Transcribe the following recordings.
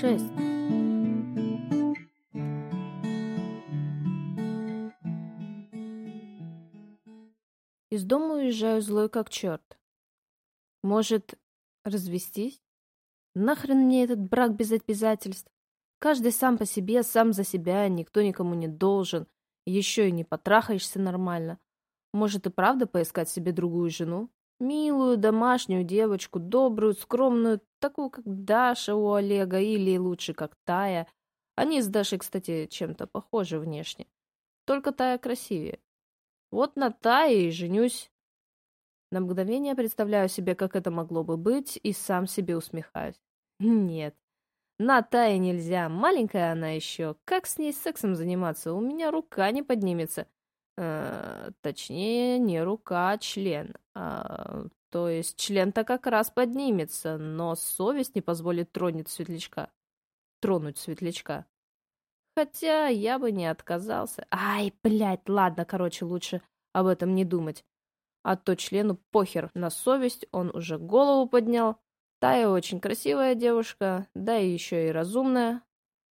6. Из дома уезжаю злой как черт. Может, развестись? Нахрен мне этот брак без обязательств? Каждый сам по себе, сам за себя, никто никому не должен. Еще и не потрахаешься нормально. Может и правда поискать себе другую жену? Милую, домашнюю девочку, добрую, скромную, такую, как Даша у Олега, или лучше, как Тая. Они с Дашей, кстати, чем-то похожи внешне. Только Тая красивее. Вот на Тае и женюсь. На мгновение представляю себе, как это могло бы быть, и сам себе усмехаюсь. Нет, на Тае нельзя, маленькая она еще. Как с ней сексом заниматься? У меня рука не поднимется. Э, точнее, не рука, а член. А, то есть член-то как раз поднимется, но совесть не позволит тронуть светлячка. Тронуть светлячка. Хотя я бы не отказался. Ай, блядь, ладно, короче, лучше об этом не думать. А то члену похер на совесть, он уже голову поднял. Тая очень красивая девушка, да и еще и разумная.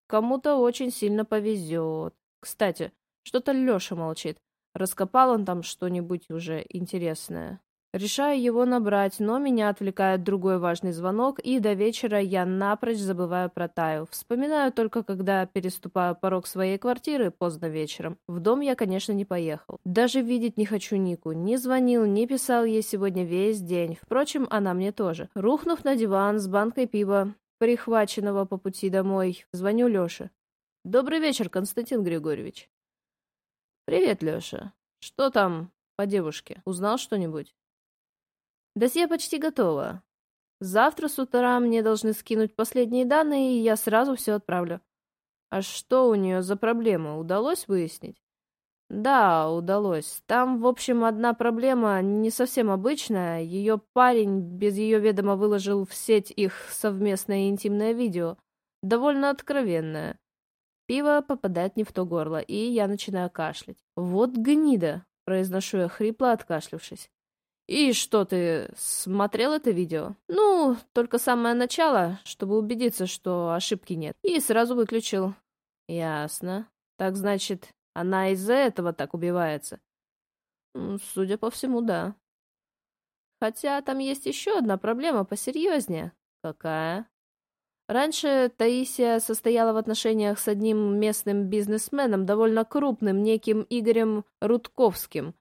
Кому-то очень сильно повезет. Кстати, что-то Леша молчит. Раскопал он там что-нибудь уже интересное. Решаю его набрать, но меня отвлекает другой важный звонок, и до вечера я напрочь забываю про Таю. Вспоминаю только, когда переступаю порог своей квартиры поздно вечером. В дом я, конечно, не поехал. Даже видеть не хочу Нику. Не звонил, не писал ей сегодня весь день. Впрочем, она мне тоже. Рухнув на диван с банкой пива, прихваченного по пути домой, звоню Лёше. «Добрый вечер, Константин Григорьевич». «Привет, Лёша. Что там по девушке? Узнал что-нибудь?» Досье почти готово. Завтра с утра мне должны скинуть последние данные, и я сразу все отправлю. А что у нее за проблема, удалось выяснить? Да, удалось. Там, в общем, одна проблема не совсем обычная. Ее парень без ее ведома выложил в сеть их совместное интимное видео. Довольно откровенное. Пиво попадает не в то горло, и я начинаю кашлять. «Вот гнида!» — произношу я хрипло, откашлившись. «И что, ты смотрел это видео?» «Ну, только самое начало, чтобы убедиться, что ошибки нет. И сразу выключил». «Ясно. Так значит, она из-за этого так убивается?» «Судя по всему, да». «Хотя там есть еще одна проблема посерьезнее». «Какая?» Раньше Таисия состояла в отношениях с одним местным бизнесменом, довольно крупным, неким Игорем Рудковским,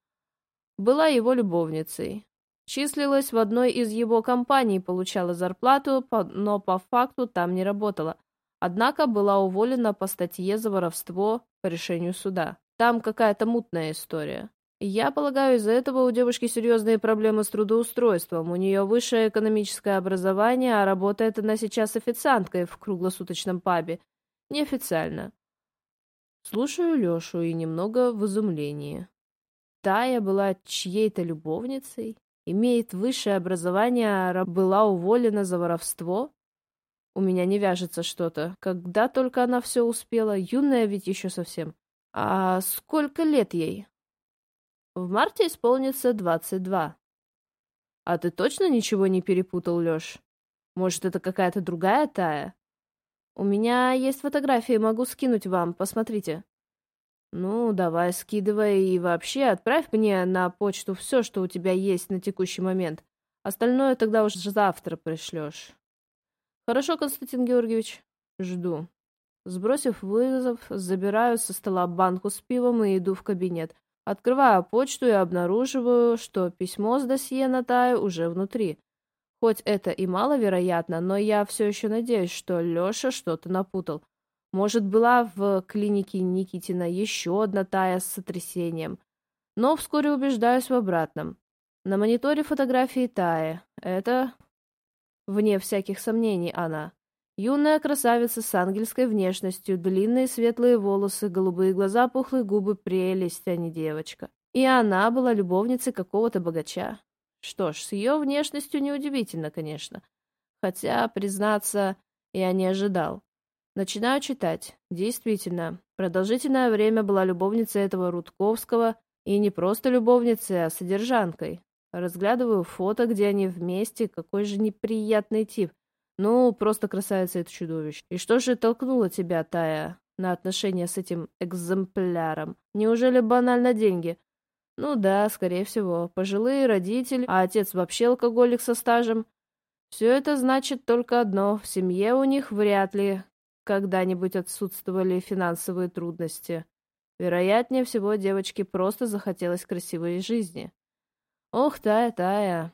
была его любовницей. Числилась в одной из его компаний, получала зарплату, но по факту там не работала. Однако была уволена по статье за воровство по решению суда. Там какая-то мутная история. Я полагаю, из-за этого у девушки серьезные проблемы с трудоустройством. У нее высшее экономическое образование, а работает она сейчас официанткой в круглосуточном пабе. Неофициально. Слушаю Лешу и немного в изумлении. Тая была чьей-то любовницей, имеет высшее образование, была уволена за воровство? У меня не вяжется что-то. Когда только она все успела, юная ведь еще совсем. А сколько лет ей? В марте исполнится двадцать два. А ты точно ничего не перепутал, Леш? Может, это какая-то другая Тая? У меня есть фотографии, могу скинуть вам, посмотрите. «Ну, давай, скидывай и вообще отправь мне на почту все, что у тебя есть на текущий момент. Остальное тогда уже завтра пришлешь». «Хорошо, Константин Георгиевич. Жду». Сбросив вызов, забираю со стола банку с пивом и иду в кабинет. Открываю почту и обнаруживаю, что письмо с досье на Таю уже внутри. Хоть это и маловероятно, но я все еще надеюсь, что Леша что-то напутал. Может, была в клинике Никитина еще одна тая с сотрясением. Но вскоре убеждаюсь в обратном. На мониторе фотографии Таи. Это, вне всяких сомнений, она. Юная красавица с ангельской внешностью, длинные светлые волосы, голубые глаза, пухлые губы, прелесть, а не девочка. И она была любовницей какого-то богача. Что ж, с ее внешностью неудивительно, конечно. Хотя, признаться, я не ожидал. Начинаю читать. Действительно, продолжительное время была любовницей этого Рудковского, и не просто любовницей, а содержанкой. Разглядываю фото, где они вместе, какой же неприятный тип. Ну, просто красавица это чудовище. И что же толкнуло тебя, Тая, на отношения с этим экземпляром? Неужели банально деньги? Ну да, скорее всего. Пожилые родители, а отец вообще алкоголик со стажем. Все это значит только одно. В семье у них вряд ли когда-нибудь отсутствовали финансовые трудности. Вероятнее всего, девочке просто захотелось красивой жизни. Ох, Тая, Тая.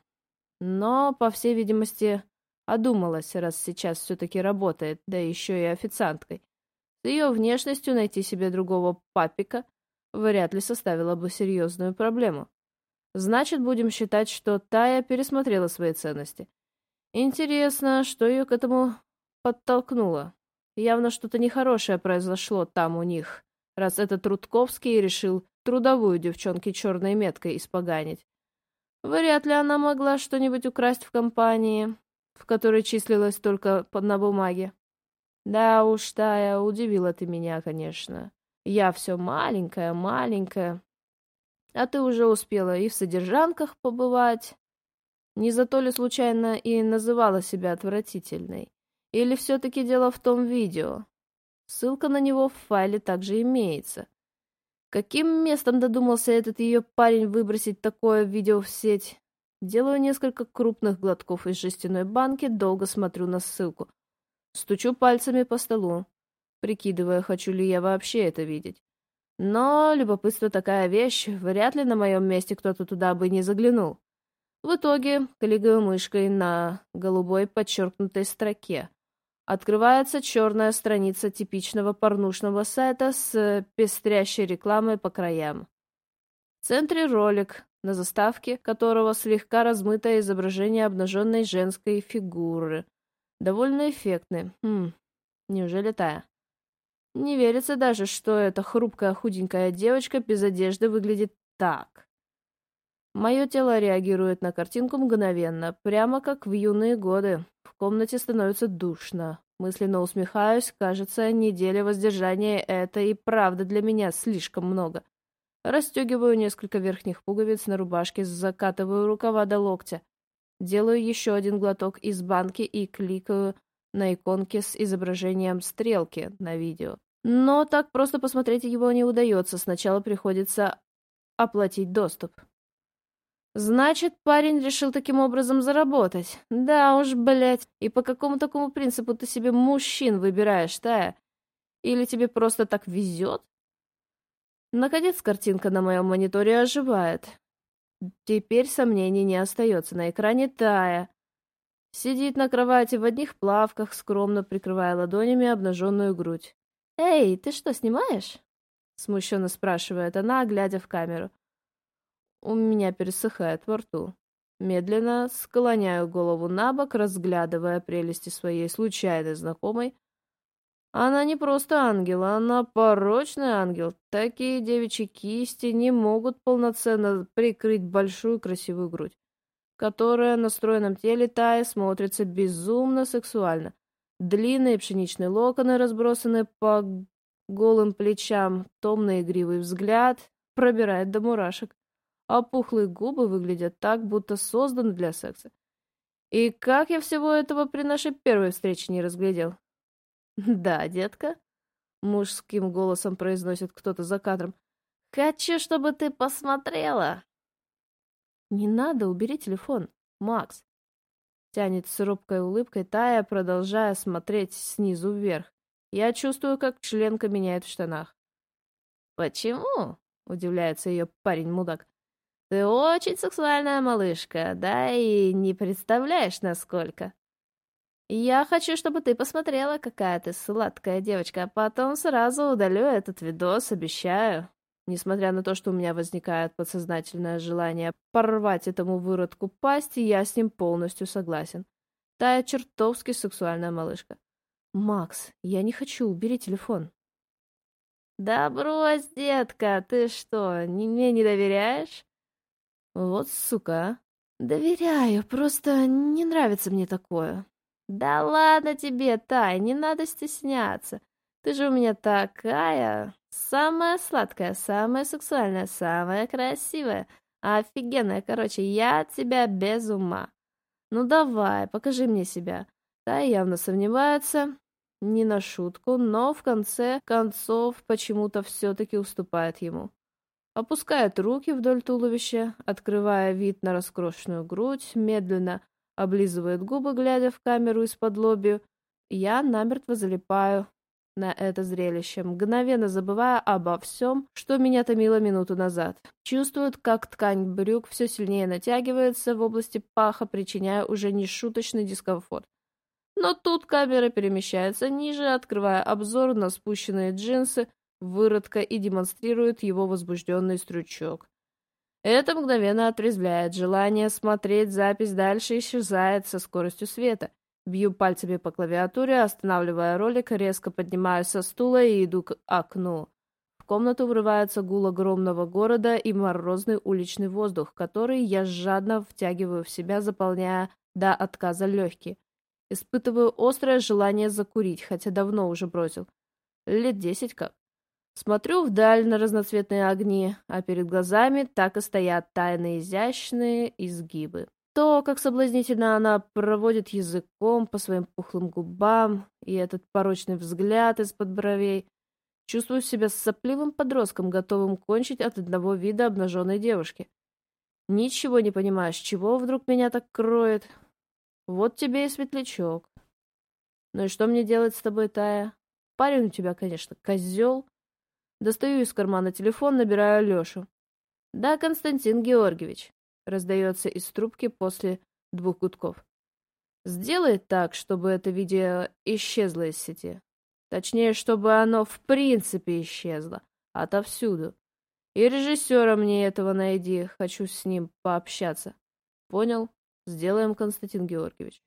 Но, по всей видимости, одумалась, раз сейчас все-таки работает, да еще и официанткой. С ее внешностью найти себе другого папика вряд ли составило бы серьезную проблему. Значит, будем считать, что Тая пересмотрела свои ценности. Интересно, что ее к этому подтолкнуло. Явно что-то нехорошее произошло там у них, раз этот Рудковский решил трудовую девчонке черной меткой испоганить. Вряд ли она могла что-нибудь украсть в компании, в которой числилась только на бумаге. Да уж, Тая, удивила ты меня, конечно. Я все маленькая, маленькая. А ты уже успела и в содержанках побывать. Не за то ли случайно и называла себя отвратительной? Или все-таки дело в том видео? Ссылка на него в файле также имеется. Каким местом додумался этот ее парень выбросить такое видео в сеть? Делаю несколько крупных глотков из жестяной банки, долго смотрю на ссылку. Стучу пальцами по столу, прикидывая, хочу ли я вообще это видеть. Но любопытство такая вещь, вряд ли на моем месте кто-то туда бы не заглянул. В итоге, кликаю мышкой на голубой подчеркнутой строке. Открывается черная страница типичного порнушного сайта с пестрящей рекламой по краям. В центре ролик, на заставке которого слегка размытое изображение обнаженной женской фигуры. Довольно эффектный. Хм, неужели тая? Не верится даже, что эта хрупкая худенькая девочка без одежды выглядит так. Мое тело реагирует на картинку мгновенно, прямо как в юные годы. В комнате становится душно. Мысленно усмехаюсь, кажется, неделя воздержания — это и правда для меня слишком много. Расстегиваю несколько верхних пуговиц на рубашке, закатываю рукава до локтя. Делаю еще один глоток из банки и кликаю на иконке с изображением стрелки на видео. Но так просто посмотреть его не удается, сначала приходится оплатить доступ. Значит, парень решил таким образом заработать. Да уж, блядь. И по какому такому принципу ты себе мужчин выбираешь, Тая? Или тебе просто так везет? Наконец картинка на моем мониторе оживает. Теперь сомнений не остается. На экране Тая. Сидит на кровати в одних плавках, скромно прикрывая ладонями обнаженную грудь. «Эй, ты что, снимаешь?» Смущенно спрашивает она, глядя в камеру. У меня пересыхает во рту. Медленно склоняю голову на бок, разглядывая прелести своей случайной знакомой. Она не просто ангел, она порочный ангел. Такие девичьи кисти не могут полноценно прикрыть большую красивую грудь, которая на стройном теле Таи смотрится безумно сексуально. Длинные пшеничные локоны, разбросанные по голым плечам, томный игривый взгляд пробирает до мурашек а пухлые губы выглядят так, будто созданы для секса. И как я всего этого при нашей первой встрече не разглядел? «Да, детка», — мужским голосом произносит кто-то за кадром. «Хочу, чтобы ты посмотрела». «Не надо, убери телефон, Макс», — тянет с робкой улыбкой Тая, продолжая смотреть снизу вверх. Я чувствую, как членка меняет в штанах. «Почему?» — удивляется ее парень-мудак. Ты очень сексуальная малышка, да и не представляешь, насколько. Я хочу, чтобы ты посмотрела, какая ты сладкая девочка, а потом сразу удалю этот видос, обещаю. Несмотря на то, что у меня возникает подсознательное желание порвать этому выродку пасть, я с ним полностью согласен. Тая чертовски сексуальная малышка. «Макс, я не хочу, убери телефон». «Да брось, детка, ты что, мне не доверяешь?» Вот сука. Доверяю, просто не нравится мне такое. Да ладно тебе, Тай, не надо стесняться. Ты же у меня такая... Самая сладкая, самая сексуальная, самая красивая. Офигенная, короче, я от тебя без ума. Ну давай, покажи мне себя. Та явно сомневается, не на шутку, но в конце концов почему-то все-таки уступает ему. Опускает руки вдоль туловища, открывая вид на раскрошенную грудь, медленно облизывает губы, глядя в камеру из-под лобью. Я намертво залипаю на это зрелище, мгновенно забывая обо всем, что меня томило минуту назад. Чувствует, как ткань брюк все сильнее натягивается в области паха, причиняя уже нешуточный дискомфорт. Но тут камера перемещается ниже, открывая обзор на спущенные джинсы, выродка и демонстрирует его возбужденный стручок. Это мгновенно отрезвляет. Желание смотреть запись дальше исчезает со скоростью света. Бью пальцами по клавиатуре, останавливая ролик, резко поднимаюсь со стула и иду к окну. В комнату врывается гул огромного города и морозный уличный воздух, который я жадно втягиваю в себя, заполняя до отказа легкие. Испытываю острое желание закурить, хотя давно уже бросил. Лет десять как. Смотрю вдаль на разноцветные огни, а перед глазами так и стоят тайные изящные изгибы. То, как соблазнительно она проводит языком по своим пухлым губам, и этот порочный взгляд из-под бровей. Чувствую себя сопливым подростком, готовым кончить от одного вида обнаженной девушки. Ничего не понимаешь, чего вдруг меня так кроет. Вот тебе и светлячок. Ну и что мне делать с тобой, Тая? Парень у тебя, конечно, козел. Достаю из кармана телефон, набираю Лешу. «Да, Константин Георгиевич», — раздается из трубки после двух гудков. «Сделай так, чтобы это видео исчезло из сети. Точнее, чтобы оно в принципе исчезло. Отовсюду. И режиссера мне этого найди, хочу с ним пообщаться. Понял? Сделаем, Константин Георгиевич».